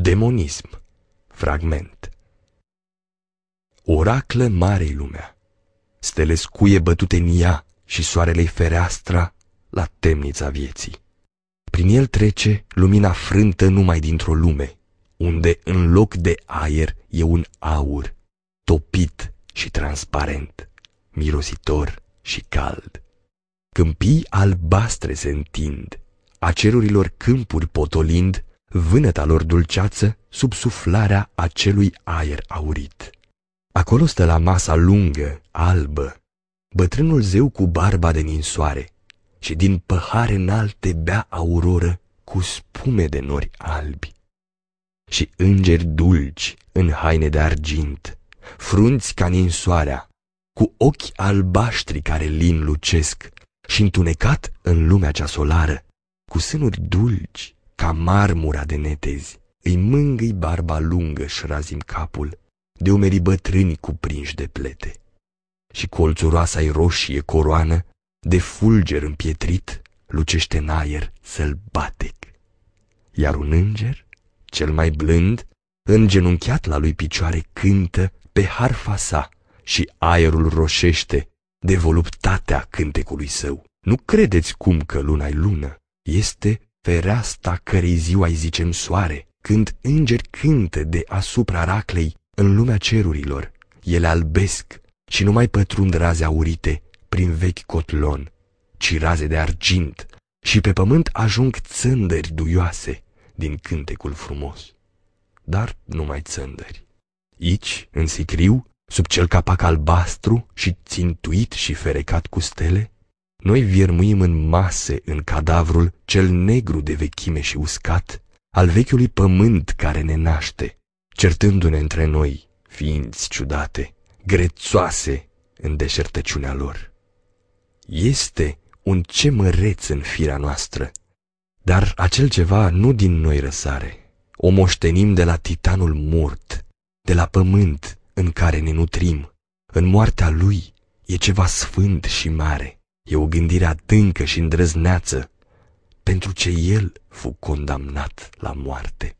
Demonism Fragment Oraclă mare lumea, stele scuie bătute în ea și soarele fereastra la temnița vieții. Prin el trece lumina frântă numai dintr-o lume, unde în loc de aer e un aur, topit și transparent, mirositor și cald. Câmpii albastre se întind, a cerurilor câmpuri potolind, vânăta lor dulceață sub suflarea acelui aer aurit. Acolo stă la masa lungă, albă, bătrânul zeu cu barba de ninsoare și din păhare înalte bea auroră cu spume de nori albi. Și îngeri dulci în haine de argint, frunți ca ninsoarea, cu ochi albaștri care lin lucesc și întunecat în lumea cea solară, cu sânuri dulci ca marmura de netezi, îi mângâi barba lungă și razim capul, de umerii bătrâni cuprinși de plete. Și colțuroasa i roșie coroană, de fulger împietrit, lucește în aer sălbatic. Iar un înger, cel mai blând, îngenunchiat la lui picioare cântă pe harfa sa și aerul roșește de voluptatea cântecului său. Nu credeți cum că luna-i lună, este fereasta cărei ziua îi zicem soare, când îngeri cântă de asupra raclei în lumea cerurilor, ele albesc și nu mai pătrund raze aurite prin vechi cotlon, ci raze de argint și pe pământ ajung țândări duioase din cântecul frumos. Dar numai țândări. Ici, în sicriu, sub cel capac albastru și țintuit și ferecat cu stele, noi viermuim în mase în cadavrul cel negru de vechime și uscat al vechiului pământ care ne naște, certându-ne între noi, ființi ciudate, grețoase în deșertăciunea lor. Este un ce măreț în firea noastră, dar acel ceva nu din noi răsare. O moștenim de la titanul mort, de la pământ în care ne nutrim. În moartea lui e ceva sfânt și mare, e o gândire adâncă și îndrăzneață, pentru ce el fu condamnat la moarte.